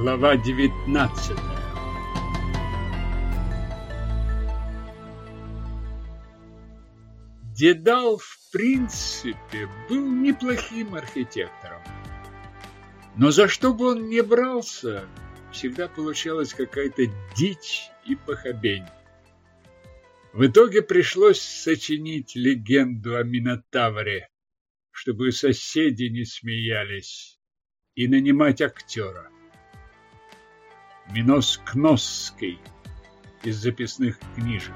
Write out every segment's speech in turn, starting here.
Глава 19 Дедал, в принципе, был неплохим архитектором. Но за что бы он ни брался, всегда получалась какая-то дичь и похабень. В итоге пришлось сочинить легенду о Минотавре, чтобы соседи не смеялись, и нанимать актера. Минос Кносский из записных книжек.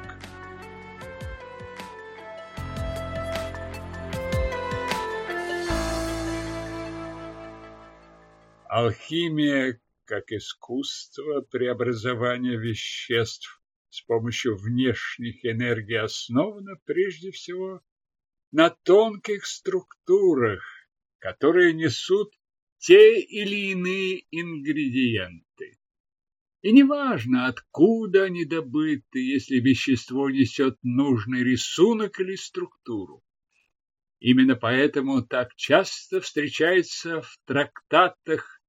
Алхимия как искусство преобразования веществ с помощью внешних энергий основана прежде всего на тонких структурах, которые несут те или иные ингредиенты. И неважно, откуда они добыты, если вещество несет нужный рисунок или структуру. Именно поэтому так часто встречается в трактатах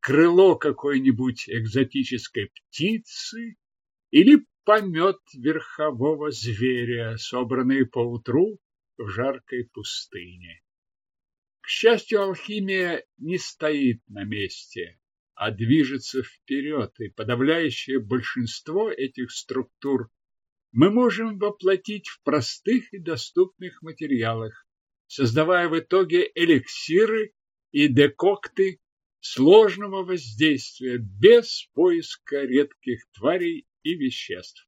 крыло какой-нибудь экзотической птицы или помет верхового зверя, собранный поутру в жаркой пустыне. К счастью, алхимия не стоит на месте а движется вперед, и подавляющее большинство этих структур мы можем воплотить в простых и доступных материалах, создавая в итоге эликсиры и декокты сложного воздействия без поиска редких тварей и веществ.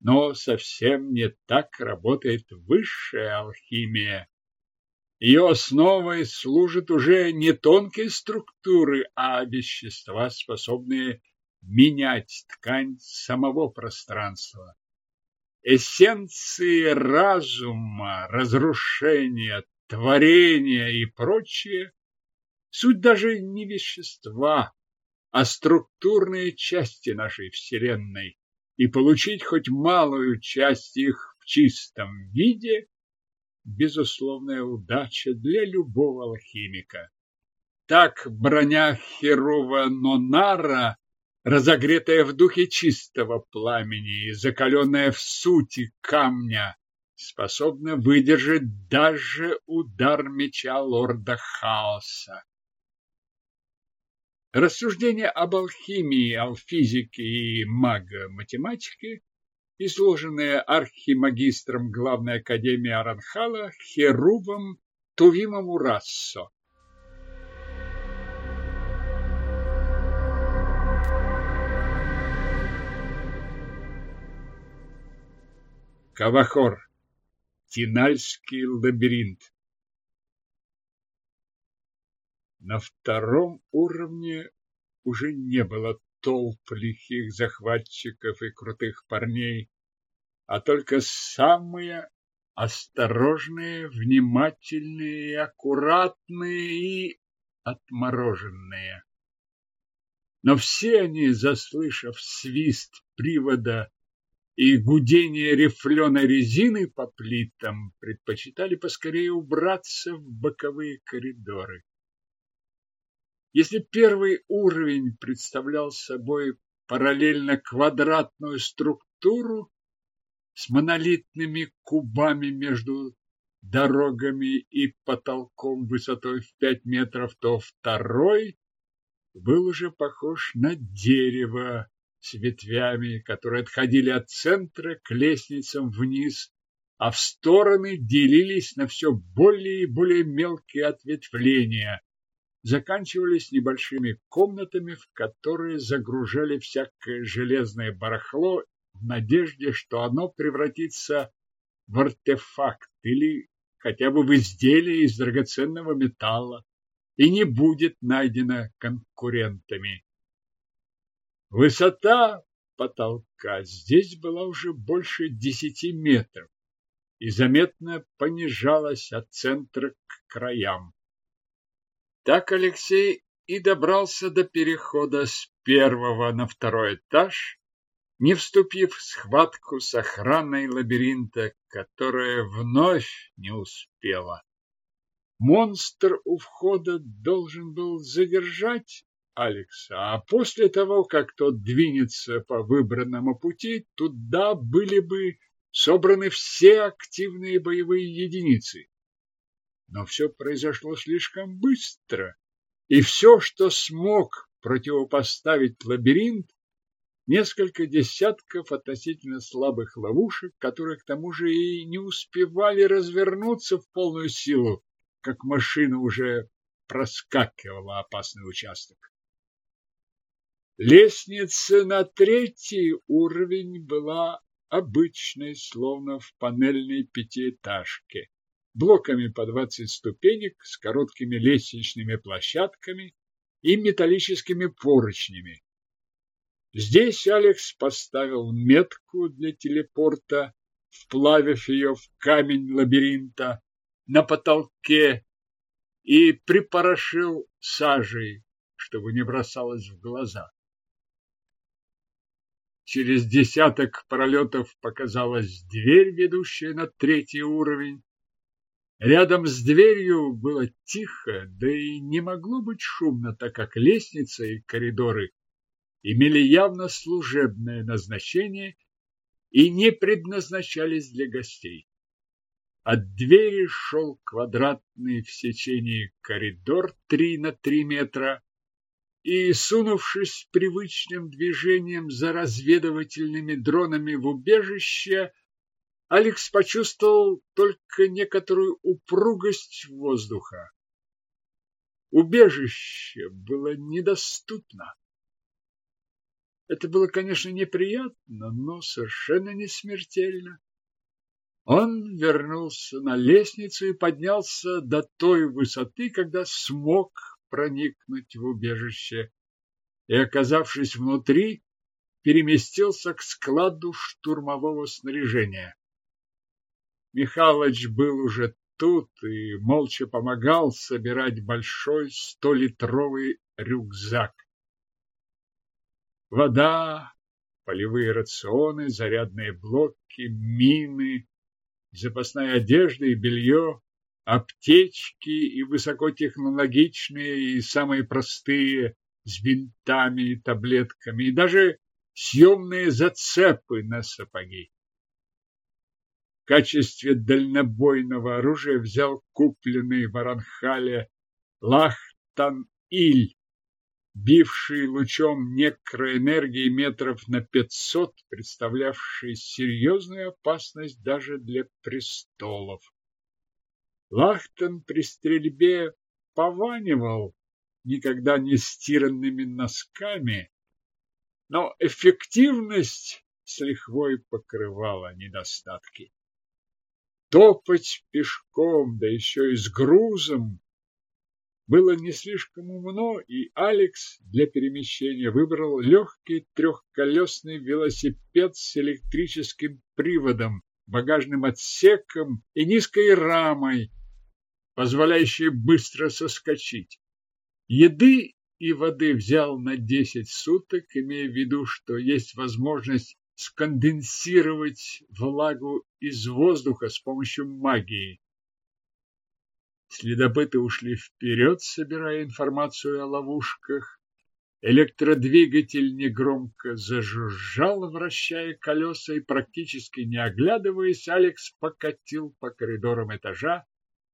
Но совсем не так работает высшая алхимия, ее основой служат уже не тонкие структуры, а вещества, способные менять ткань самого пространства. Эссенции разума, разрушения, творения и прочее суть даже не вещества, а структурные части нашей Вселенной, и получить хоть малую часть их в чистом виде безусловная удача для любого алхимика. Так броня Херува Нонара, разогретая в духе чистого пламени и закаленная в сути камня, способна выдержать даже удар меча лорда Хаоса. Рассуждения об алхимии, алфизике и мага-математике изложенные архимагистром главной академии Аранхала Херувом Тувимом Урассо. Кавахор. Тинальский лабиринт. На втором уровне уже не было толп лихих захватчиков и крутых парней, а только самые осторожные, внимательные, аккуратные и отмороженные. Но все они, заслышав свист привода и гудение рифленой резины по плитам, предпочитали поскорее убраться в боковые коридоры. Если первый уровень представлял собой параллельно квадратную структуру с монолитными кубами между дорогами и потолком высотой в пять метров, то второй был уже похож на дерево с ветвями, которые отходили от центра к лестницам вниз, а в стороны делились на все более и более мелкие ответвления, заканчивались небольшими комнатами, в которые загружали всякое железное барахло в надежде, что оно превратится в артефакт или хотя бы в изделие из драгоценного металла и не будет найдено конкурентами. Высота потолка здесь была уже больше десяти метров и заметно понижалась от центра к краям. Так Алексей и добрался до перехода с первого на второй этаж, не вступив в схватку с охраной лабиринта, которая вновь не успела. Монстр у входа должен был задержать Алекса, а после того, как тот двинется по выбранному пути, туда были бы собраны все активные боевые единицы. Но все произошло слишком быстро, и все, что смог противопоставить лабиринт, несколько десятков относительно слабых ловушек, которые к тому же и не успевали развернуться в полную силу, как машина уже проскакивала опасный участок. Лестница на третий уровень была обычной, словно в панельной пятиэтажке, блоками по 20 ступенек с короткими лестничными площадками и металлическими поручнями. Здесь Алекс поставил метку для телепорта, вплавив ее в камень лабиринта на потолке и припорошил сажей, чтобы не бросалось в глаза. Через десяток пролетов показалась дверь, ведущая на третий уровень. Рядом с дверью было тихо, да и не могло быть шумно, так как лестница и коридоры имели явно служебное назначение и не предназначались для гостей. От двери шел квадратный в сечении коридор 3 на 3 метра, и, сунувшись привычным движением за разведывательными дронами в убежище, Алекс почувствовал только некоторую упругость воздуха. Убежище было недоступно. Это было, конечно, неприятно, но совершенно не смертельно. Он вернулся на лестницу и поднялся до той высоты, когда смог проникнуть в убежище и, оказавшись внутри, переместился к складу штурмового снаряжения. Михалыч был уже тут и молча помогал собирать большой столитровый рюкзак. Вода, полевые рационы, зарядные блоки, мины, запасная одежда и белье, аптечки и высокотехнологичные, и самые простые, с бинтами и таблетками, и даже съемные зацепы на сапоги. Качестве дальнобойного оружия взял купленный в Аранхале Лахтан-Иль, бивший лучом некроэнергии метров на пятьсот, представлявший серьезную опасность даже для престолов. Лахтен при стрельбе пованивал никогда не стиранными носками, но эффективность с лихвой покрывала недостатки. Топать пешком, да еще и с грузом, было не слишком умно, и Алекс для перемещения выбрал легкий трехколесный велосипед с электрическим приводом, багажным отсеком и низкой рамой, позволяющей быстро соскочить. Еды и воды взял на 10 суток, имея в виду, что есть возможность сконденсировать влагу из воздуха с помощью магии. Следопыты ушли вперед, собирая информацию о ловушках. Электродвигатель негромко зажужжал, вращая колеса, и практически не оглядываясь, Алекс покатил по коридорам этажа,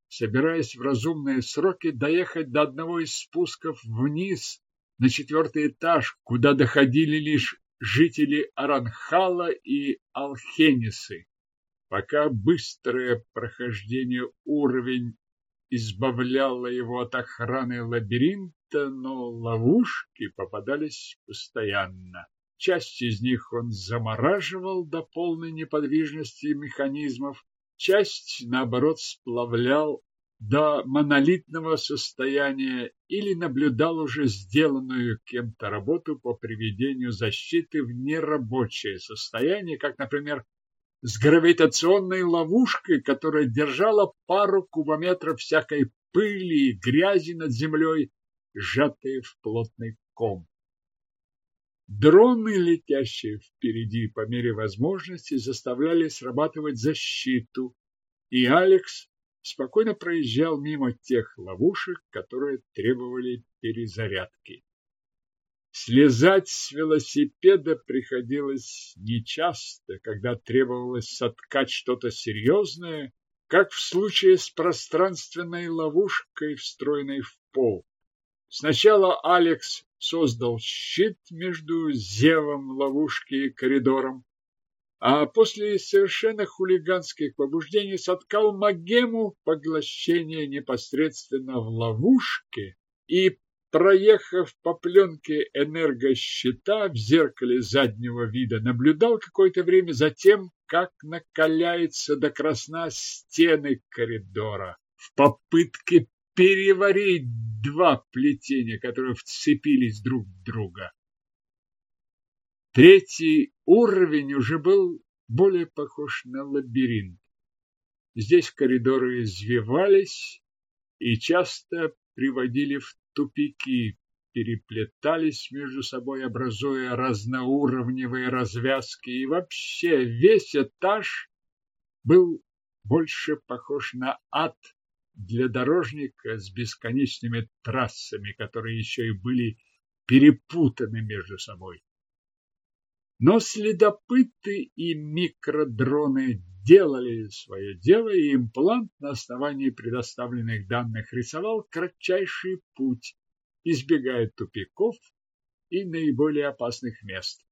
собираясь в разумные сроки доехать до одного из спусков вниз на четвертый этаж, куда доходили лишь жители Аранхала и Алхенисы. Пока быстрое прохождение уровень избавляло его от охраны лабиринта, но ловушки попадались постоянно. Часть из них он замораживал до полной неподвижности механизмов, часть, наоборот, сплавлял до монолитного состояния или наблюдал уже сделанную кем-то работу по приведению защиты в нерабочее состояние, как, например, с гравитационной ловушкой, которая держала пару кубометров всякой пыли и грязи над землей, сжатые в плотный ком. Дроны, летящие впереди по мере возможности, заставляли срабатывать защиту, и Алекс спокойно проезжал мимо тех ловушек, которые требовали перезарядки. Слезать с велосипеда приходилось нечасто, когда требовалось соткать что-то серьезное, как в случае с пространственной ловушкой, встроенной в пол. Сначала Алекс создал щит между зевом ловушки и коридором, а после совершенно хулиганских побуждений соткал магему поглощения непосредственно в ловушке и, проехав по пленке энергощита в зеркале заднего вида, наблюдал какое-то время за тем, как накаляется до красна стены коридора в попытке переварить два плетения, которые вцепились друг в друга. Третий уровень уже был более похож на лабиринт. Здесь коридоры извивались и часто приводили в тупики, переплетались между собой, образуя разноуровневые развязки, и вообще весь этаж был больше похож на ад для дорожника с бесконечными трассами, которые еще и были перепутаны между собой. Но следопыты и микродроны делали свое дело, и имплант на основании предоставленных данных рисовал кратчайший путь, избегая тупиков и наиболее опасных мест.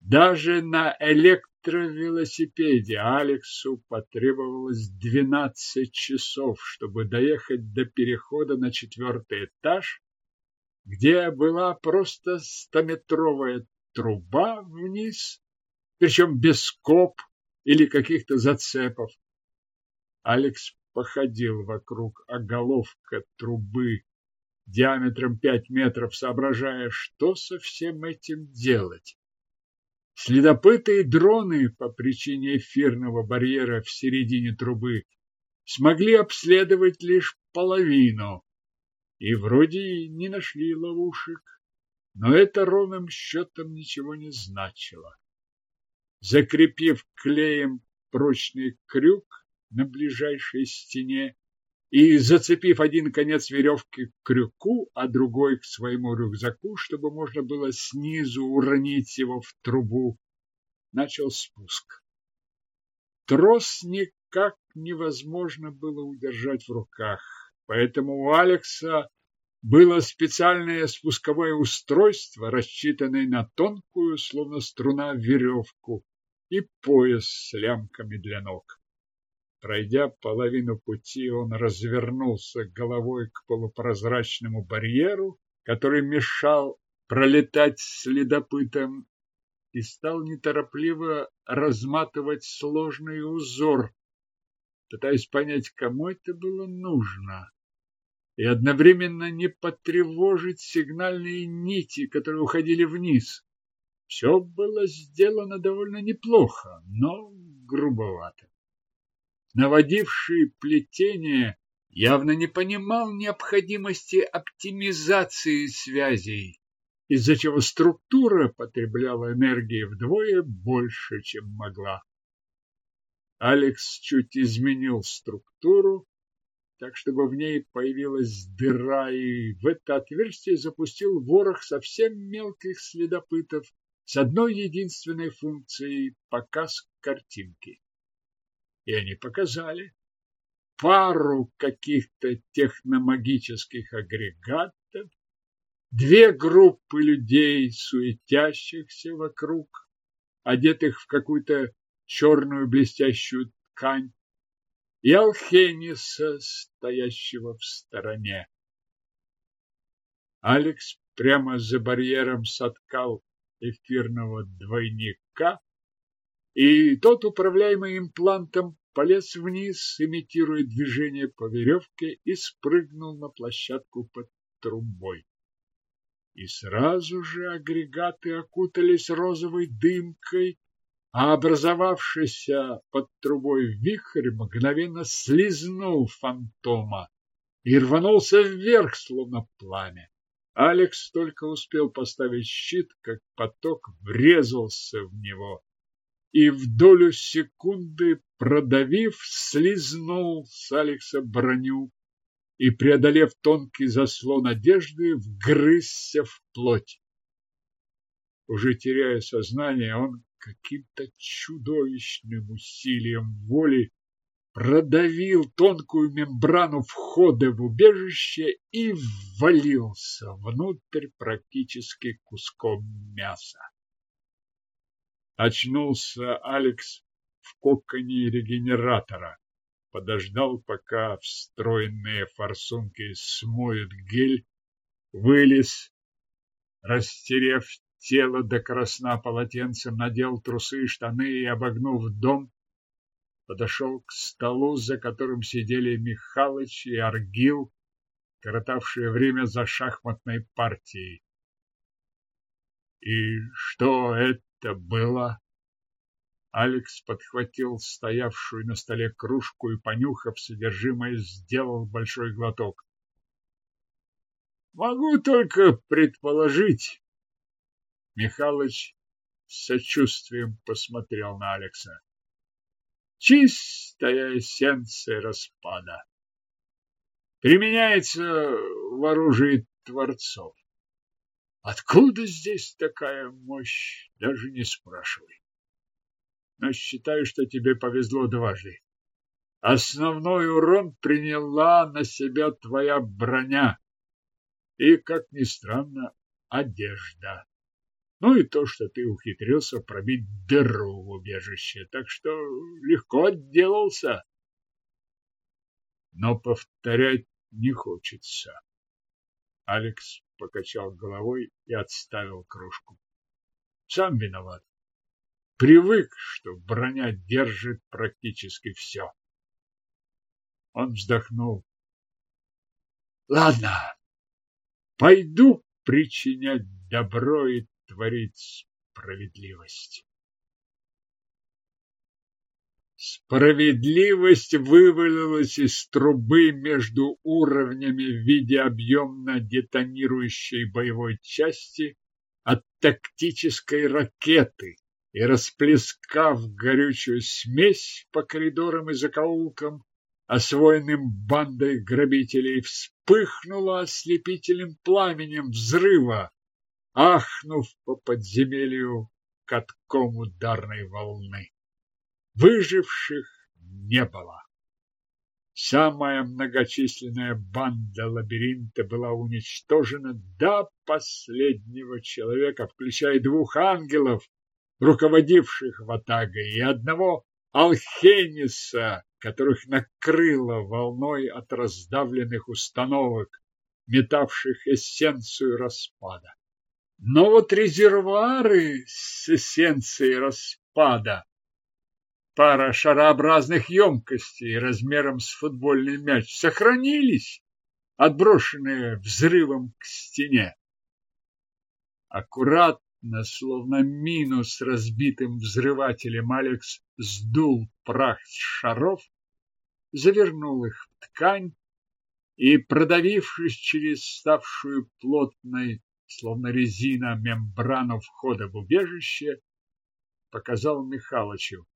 Даже на электровелосипеде Алексу потребовалось 12 часов, чтобы доехать до перехода на четвертый этаж, где была просто стометровая труба вниз, причем без коп или каких-то зацепов. Алекс походил вокруг оголовка трубы диаметром пять метров, соображая, что со всем этим делать. Следопыты и дроны по причине эфирного барьера в середине трубы смогли обследовать лишь половину и вроде не нашли ловушек, но это ровным счетом ничего не значило. Закрепив клеем прочный крюк на ближайшей стене, и, зацепив один конец веревки к крюку, а другой к своему рюкзаку, чтобы можно было снизу уронить его в трубу, начал спуск. Трос никак невозможно было удержать в руках, поэтому у Алекса было специальное спусковое устройство, рассчитанное на тонкую, словно струна, веревку и пояс с лямками для ног. Пройдя половину пути, он развернулся головой к полупрозрачному барьеру, который мешал пролетать следопытом, и стал неторопливо разматывать сложный узор, пытаясь понять, кому это было нужно, и одновременно не потревожить сигнальные нити, которые уходили вниз. Все было сделано довольно неплохо, но грубовато наводивший плетение, явно не понимал необходимости оптимизации связей, из-за чего структура потребляла энергии вдвое больше, чем могла. Алекс чуть изменил структуру, так чтобы в ней появилась дыра, и в это отверстие запустил ворох совсем мелких следопытов с одной единственной функцией – показ картинки. И они показали пару каких-то техномагических агрегатов, две группы людей, суетящихся вокруг, одетых в какую-то черную блестящую ткань, и Алхениса, стоящего в стороне. Алекс прямо за барьером соткал эфирного двойника, и тот, управляемый имплантом, полез вниз, имитируя движение по веревке, и спрыгнул на площадку под трубой. И сразу же агрегаты окутались розовой дымкой, а образовавшийся под трубой вихрь мгновенно слизнул фантома и рванулся вверх, словно пламя. Алекс только успел поставить щит, как поток врезался в него и в долю секунды, продавив, слизнул с Алекса броню, и, преодолев тонкий заслон одежды, вгрызся в плоть. Уже теряя сознание, он каким-то чудовищным усилием воли продавил тонкую мембрану входа в убежище и ввалился внутрь практически куском мяса. Очнулся Алекс в коконе регенератора. Подождал, пока встроенные форсунки смоют гель, вылез, растерев тело до красна полотенцем, надел трусы и штаны и, обогнув дом, подошел к столу, за которым сидели Михалыч и Аргил, коротавшие время за шахматной партией. И что это было? Алекс подхватил стоявшую на столе кружку и, понюхав содержимое, сделал большой глоток. Могу только предположить. Михалыч с сочувствием посмотрел на Алекса. Чистая эссенция распада. Применяется в оружии творцов. Откуда здесь такая мощь, даже не спрашивай. Но считаю, что тебе повезло дважды. Основной урон приняла на себя твоя броня и, как ни странно, одежда. Ну и то, что ты ухитрился пробить дыру в убежище, так что легко отделался. Но повторять не хочется. Алекс покачал головой и отставил кружку. Сам виноват. Привык, что броня держит практически все. Он вздохнул. Ладно, пойду причинять добро и творить справедливость. Справедливость вывалилась из трубы между уровнями в виде объемно детонирующей боевой части от тактической ракеты и, расплескав горючую смесь по коридорам и закоулкам, освоенным бандой грабителей, вспыхнула ослепительным пламенем взрыва, ахнув по подземелью катком ударной волны. Выживших не было. Самая многочисленная банда лабиринта была уничтожена до последнего человека, включая двух ангелов, руководивших ватагой, и одного алхениса, которых накрыло волной от раздавленных установок, метавших эссенцию распада. Но вот резервуары с эссенцией распада, пара шарообразных емкостей размером с футбольный мяч, сохранились, отброшенные взрывом к стене. Аккуратно, словно мину с разбитым взрывателем, Алекс сдул прах с шаров, завернул их в ткань и, продавившись через ставшую плотной словно резина мембрану входа в убежище, показал Михалычу.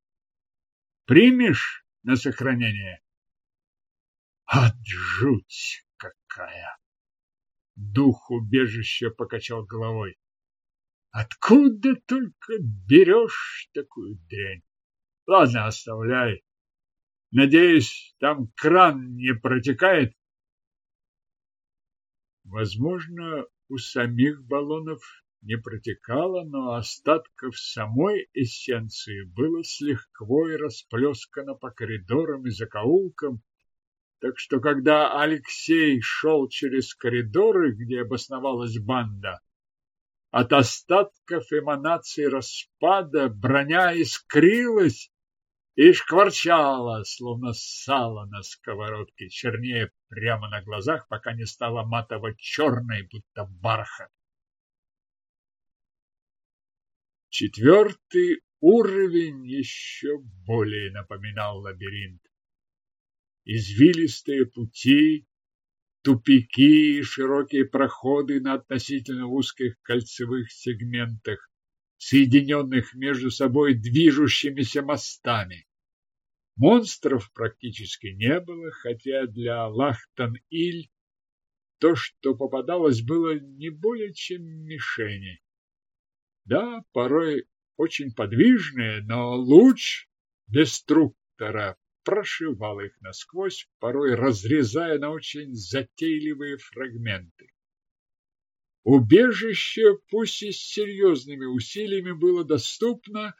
Примешь на сохранение? От жуть какая! Дух убежища покачал головой. Откуда только берешь такую дрянь? Ладно, оставляй. Надеюсь, там кран не протекает? Возможно, у самих баллонов не протекало, но остатков самой эссенции было с лихвой расплескано по коридорам и закоулкам, так что когда Алексей шел через коридоры, где обосновалась банда, от остатков эманации распада броня искрилась и шкварчала, словно сало на сковородке, чернее прямо на глазах, пока не стала матово-черной, будто бархат. Четвертый уровень еще более напоминал лабиринт. Извилистые пути, тупики и широкие проходы на относительно узких кольцевых сегментах, соединенных между собой движущимися мостами. Монстров практически не было, хотя для Лахтан-Иль то, что попадалось, было не более чем мишени. Да, порой очень подвижные, но луч деструктора прошивал их насквозь, порой разрезая на очень затейливые фрагменты. Убежище, пусть и с серьезными усилиями, было доступно,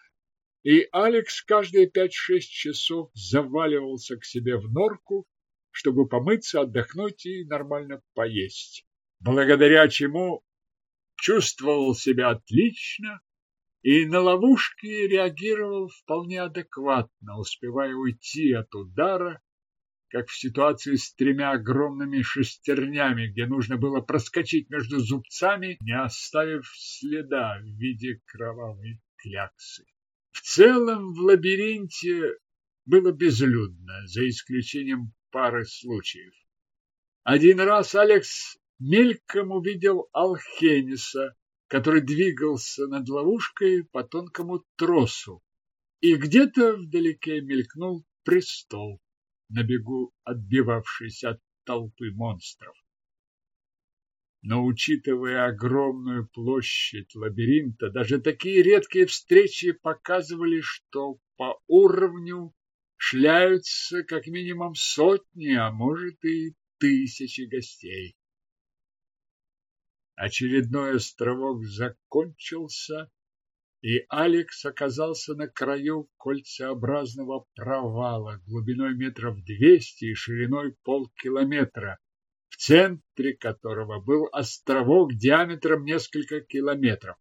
и Алекс каждые пять-шесть часов заваливался к себе в норку, чтобы помыться, отдохнуть и нормально поесть, благодаря чему чувствовал себя отлично и на ловушки реагировал вполне адекватно, успевая уйти от удара, как в ситуации с тремя огромными шестернями, где нужно было проскочить между зубцами, не оставив следа в виде кровавой кляксы. В целом в лабиринте было безлюдно, за исключением пары случаев. Один раз Алекс мельком увидел Алхениса, который двигался над ловушкой по тонкому тросу, и где-то вдалеке мелькнул престол, на бегу отбивавшийся от толпы монстров. Но, учитывая огромную площадь лабиринта, даже такие редкие встречи показывали, что по уровню шляются как минимум сотни, а может и тысячи гостей. Очередной островок закончился, и Алекс оказался на краю кольцеобразного провала глубиной метров двести и шириной полкилометра, центре которого был островок диаметром несколько километров.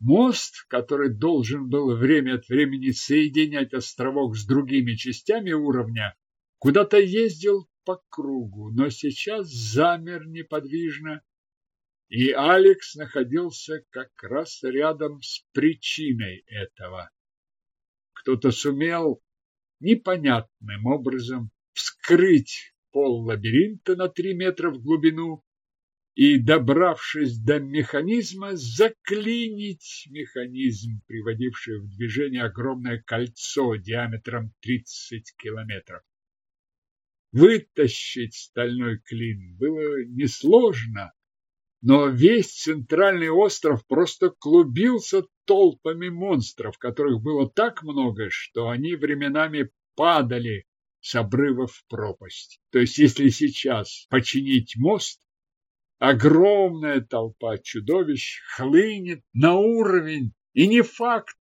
Мост, который должен был время от времени соединять островок с другими частями уровня, куда-то ездил по кругу, но сейчас замер неподвижно и Алекс находился как раз рядом с причиной этого. Кто-то сумел непонятным образом вскрыть пол лабиринта на три метра в глубину и, добравшись до механизма, заклинить механизм, приводивший в движение огромное кольцо диаметром 30 километров. Вытащить стальной клин было несложно, но весь центральный остров просто клубился толпами монстров, которых было так много, что они временами падали с обрыва в пропасть. То есть, если сейчас починить мост, огромная толпа чудовищ хлынет на уровень, и не факт,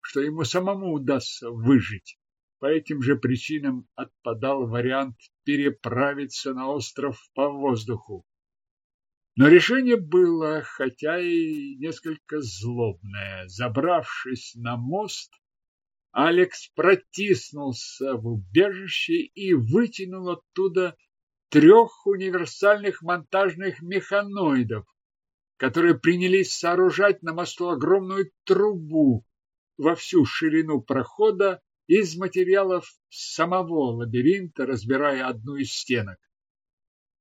что ему самому удастся выжить. По этим же причинам отпадал вариант переправиться на остров по воздуху. Но решение было, хотя и несколько злобное. Забравшись на мост, Алекс протиснулся в убежище и вытянул оттуда трех универсальных монтажных механоидов, которые принялись сооружать на мосту огромную трубу во всю ширину прохода из материалов самого лабиринта, разбирая одну из стенок.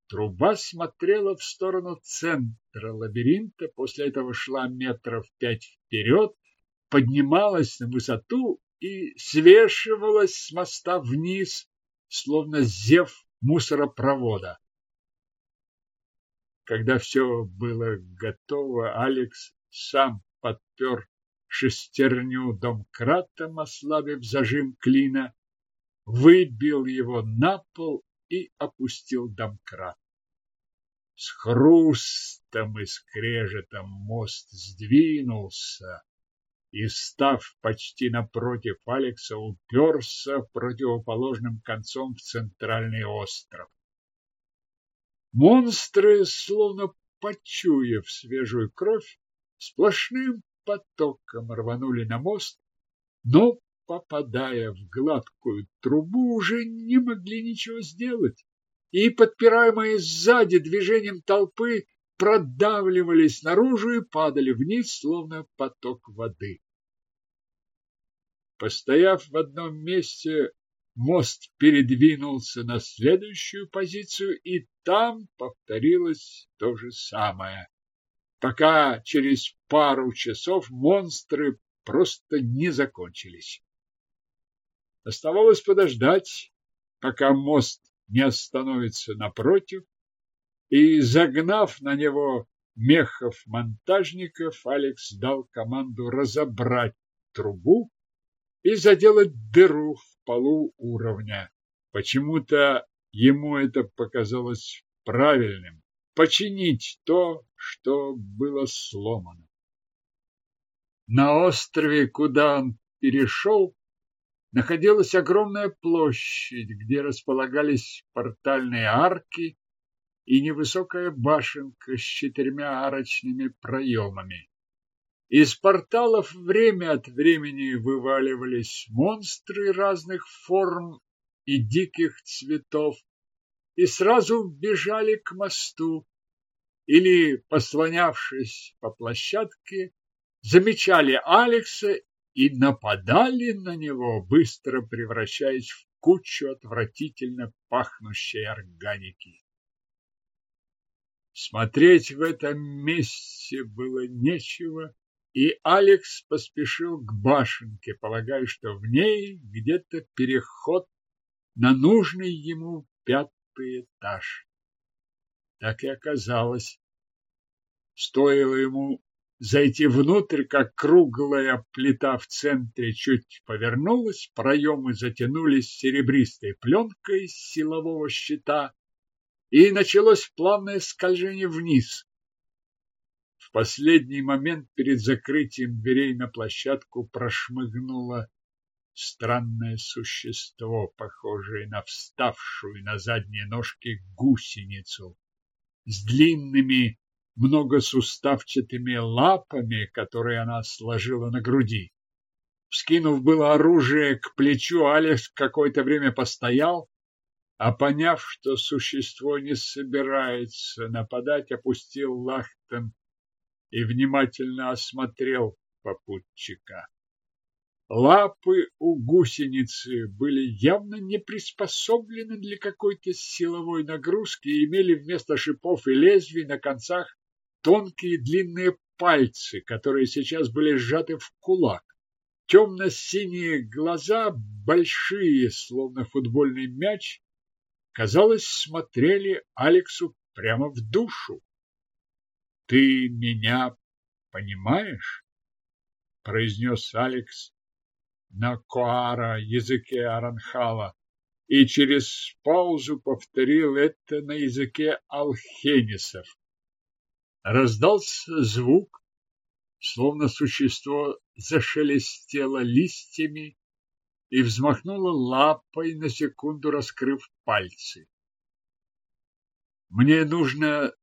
Труба смотрела в сторону центра лабиринта, после этого шла метров пять вперед, поднималась на высоту и свешивалась с моста вниз, словно зев мусоропровода. Когда все было готово, Алекс сам подпер шестерню домкратом, ослабив зажим клина, выбил его на пол и опустил домкрат. С хрустом и скрежетом мост сдвинулся и, став почти напротив Алекса, уперся противоположным концом в центральный остров. Монстры, словно почуяв свежую кровь, сплошным потоком рванули на мост, но попадая в гладкую трубу, уже не могли ничего сделать. И, подпираемые сзади движением толпы, продавливались наружу и падали вниз, словно поток воды. Постояв в одном месте, мост передвинулся на следующую позицию, и там повторилось то же самое. Пока через пару часов монстры просто не закончились. Оставалось подождать, пока мост не остановится напротив, и, загнав на него мехов-монтажников, Алекс дал команду разобрать трубу и заделать дыру в полу уровня. Почему-то ему это показалось правильным – починить то, что было сломано. На острове, куда он перешел, находилась огромная площадь, где располагались портальные арки и невысокая башенка с четырьмя арочными проемами. Из порталов время от времени вываливались монстры разных форм и диких цветов и сразу бежали к мосту или, послонявшись по площадке, замечали Алекса и нападали на него, быстро превращаясь в кучу отвратительно пахнущей органики. Смотреть в этом месте было нечего, и Алекс поспешил к башенке, полагая, что в ней где-то переход на нужный ему пятый этаж. Так и оказалось. Стоило ему зайти внутрь, как круглая плита в центре чуть повернулась, проемы затянулись серебристой пленкой силового щита, и началось плавное скольжение вниз. В последний момент перед закрытием дверей на площадку прошмыгнуло странное существо, похожее на вставшую на задние ножки гусеницу с длинными многосуставчатыми лапами, которые она сложила на груди. Вскинув было оружие к плечу, Алекс какое-то время постоял, а поняв, что существо не собирается нападать, опустил лахтен и внимательно осмотрел попутчика. Лапы у гусеницы были явно не приспособлены для какой-то силовой нагрузки и имели вместо шипов и лезвий на концах тонкие длинные пальцы, которые сейчас были сжаты в кулак. Темно-синие глаза, большие, словно футбольный мяч, казалось, смотрели Алексу прямо в душу. «Ты меня понимаешь?» – произнес Алекс на коара языке Аранхала и через паузу повторил это на языке алхенисов. Раздался звук, словно существо зашелестело листьями и взмахнула лапой, на секунду раскрыв пальцы. Мне нужно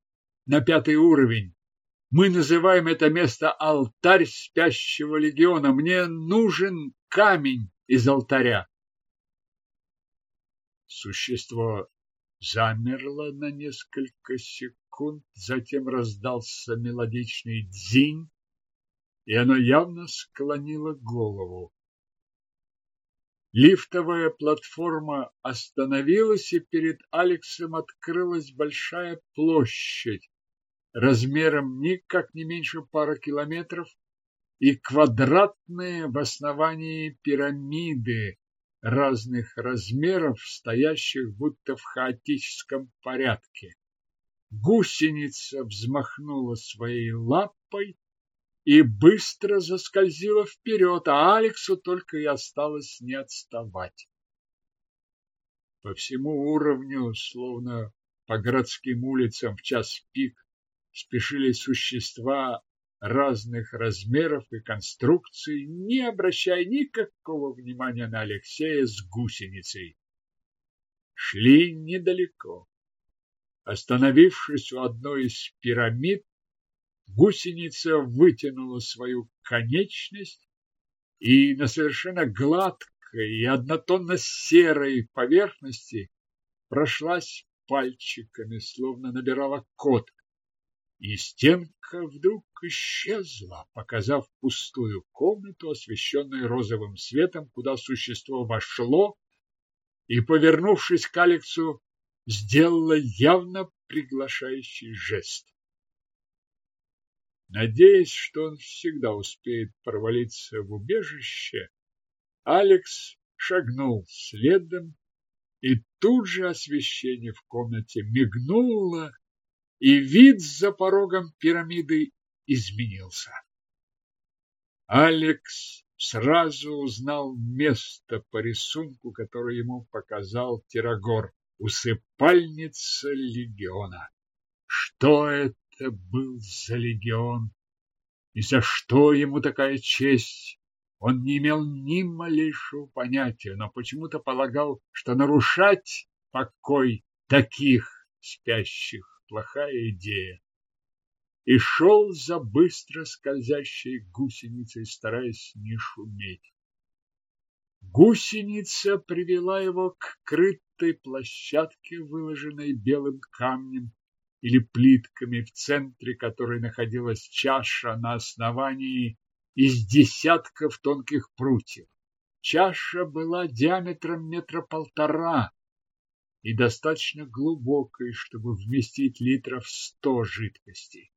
на пятый уровень. Мы называем это место алтарь спящего легиона. Мне нужен камень из алтаря. Существо замерло на несколько секунд, затем раздался мелодичный дзинь, и оно явно склонило голову. Лифтовая платформа остановилась, и перед Алексом открылась большая площадь, размером никак не меньше пары километров, и квадратные в основании пирамиды разных размеров, стоящих будто в хаотическом порядке. Гусеница взмахнула своей лапой, и быстро заскользила вперед, а Алексу только и осталось не отставать. По всему уровню, словно по городским улицам в час пик, спешили существа разных размеров и конструкций, не обращая никакого внимания на Алексея с гусеницей. Шли недалеко. Остановившись у одной из пирамид, Гусеница вытянула свою конечность и на совершенно гладкой и однотонно серой поверхности прошлась пальчиками, словно набирала код. И стенка вдруг исчезла, показав пустую комнату, освещенную розовым светом, куда существо вошло и, повернувшись к Алексу, сделала явно приглашающий жест. Надеясь, что он всегда успеет провалиться в убежище, Алекс шагнул следом, и тут же освещение в комнате мигнуло, и вид за порогом пирамиды изменился. Алекс сразу узнал место по рисунку, который ему показал Тирагор, усыпальница легиона. Что это был за легион? И за что ему такая честь? Он не имел ни малейшего понятия, но почему-то полагал, что нарушать покой таких спящих – плохая идея. И шел за быстро скользящей гусеницей, стараясь не шуметь. Гусеница привела его к крытой площадке, выложенной белым камнем или плитками, в центре которой находилась чаша на основании из десятков тонких прутьев. Чаша была диаметром метра полтора и достаточно глубокой, чтобы вместить литров сто жидкости.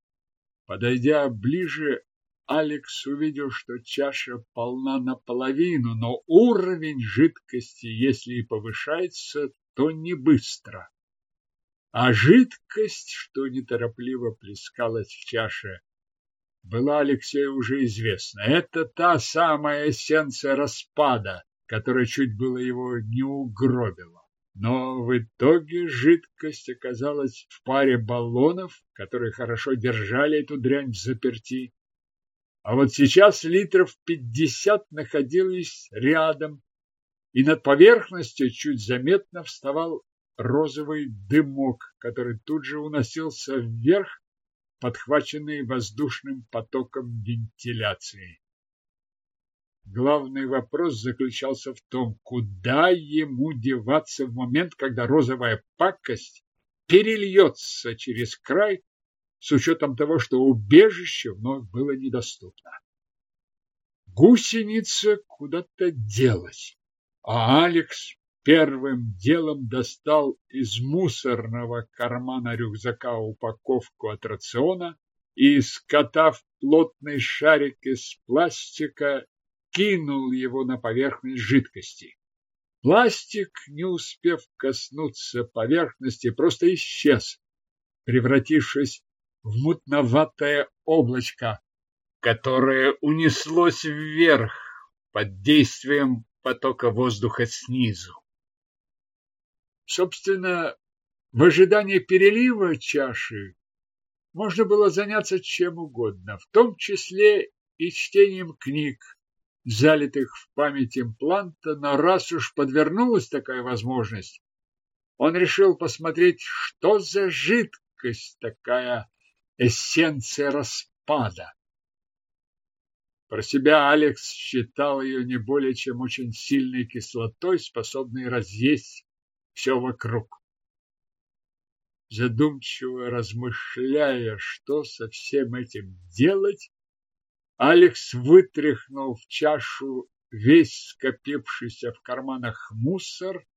Подойдя ближе, Алекс увидел, что чаша полна наполовину, но уровень жидкости, если и повышается, то не быстро. А жидкость, что неторопливо плескалась в чаше, была Алексею уже известна. Это та самая эссенция распада, которая чуть было его не угробила. Но в итоге жидкость оказалась в паре баллонов, которые хорошо держали эту дрянь в заперти. А вот сейчас литров пятьдесят находились рядом, и над поверхностью чуть заметно вставал розовый дымок, который тут же уносился вверх подхваченные воздушным потоком вентиляции. Главный вопрос заключался в том, куда ему деваться в момент, когда розовая пакость перельется через край, с учетом того, что убежище вновь было недоступно. Гусеница куда-то делась, а Алекс первым делом достал из мусорного кармана рюкзака упаковку от рациона и, скатав плотный шарик из пластика, кинул его на поверхность жидкости. Пластик, не успев коснуться поверхности, просто исчез, превратившись в мутноватое облачко, которое унеслось вверх под действием потока воздуха снизу. Собственно, в ожидании перелива чаши можно было заняться чем угодно, в том числе и чтением книг, залитых в память импланта, но раз уж подвернулась такая возможность, он решил посмотреть, что за жидкость такая эссенция распада. Про себя Алекс считал ее не более чем очень сильной кислотой, способной разъесть все вокруг. Задумчиво размышляя, что со всем этим делать, Алекс вытряхнул в чашу весь скопившийся в карманах мусор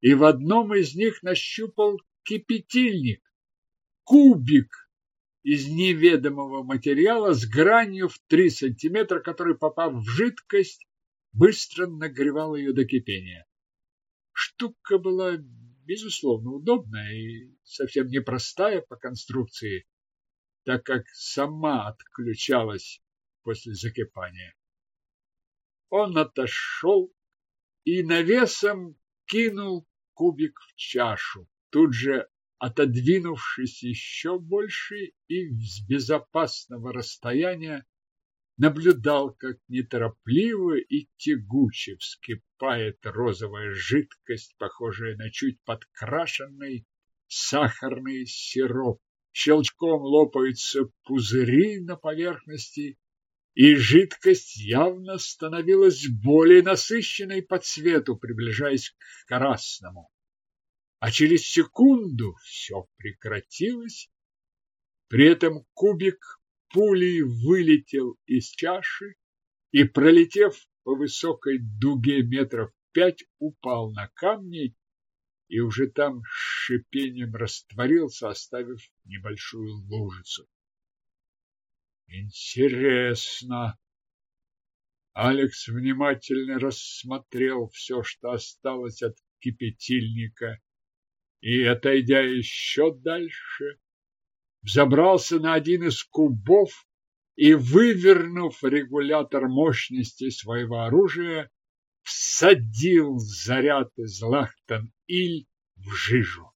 и в одном из них нащупал кипятильник, кубик из неведомого материала с гранью в три сантиметра, который, попав в жидкость, быстро нагревал ее до кипения. Штука была, безусловно, удобная и совсем непростая по конструкции, так как сама отключалась после закипания. Он отошел и навесом кинул кубик в чашу, тут же отодвинувшись еще больше и с безопасного расстояния наблюдал, как неторопливо и тягуче вскипает розовая жидкость, похожая на чуть подкрашенный сахарный сироп. Щелчком лопаются пузыри на поверхности, и жидкость явно становилась более насыщенной по цвету, приближаясь к красному. А через секунду все прекратилось. При этом кубик пулей вылетел из чаши и, пролетев по высокой дуге метров пять, упал на камни и уже там с шипением растворился, оставив небольшую лужицу. Интересно, Алекс внимательно рассмотрел все, что осталось от кипятильника, и, отойдя еще дальше, взобрался на один из кубов и, вывернув регулятор мощности своего оружия, всадил заряд из Лахтан-Иль в жижу.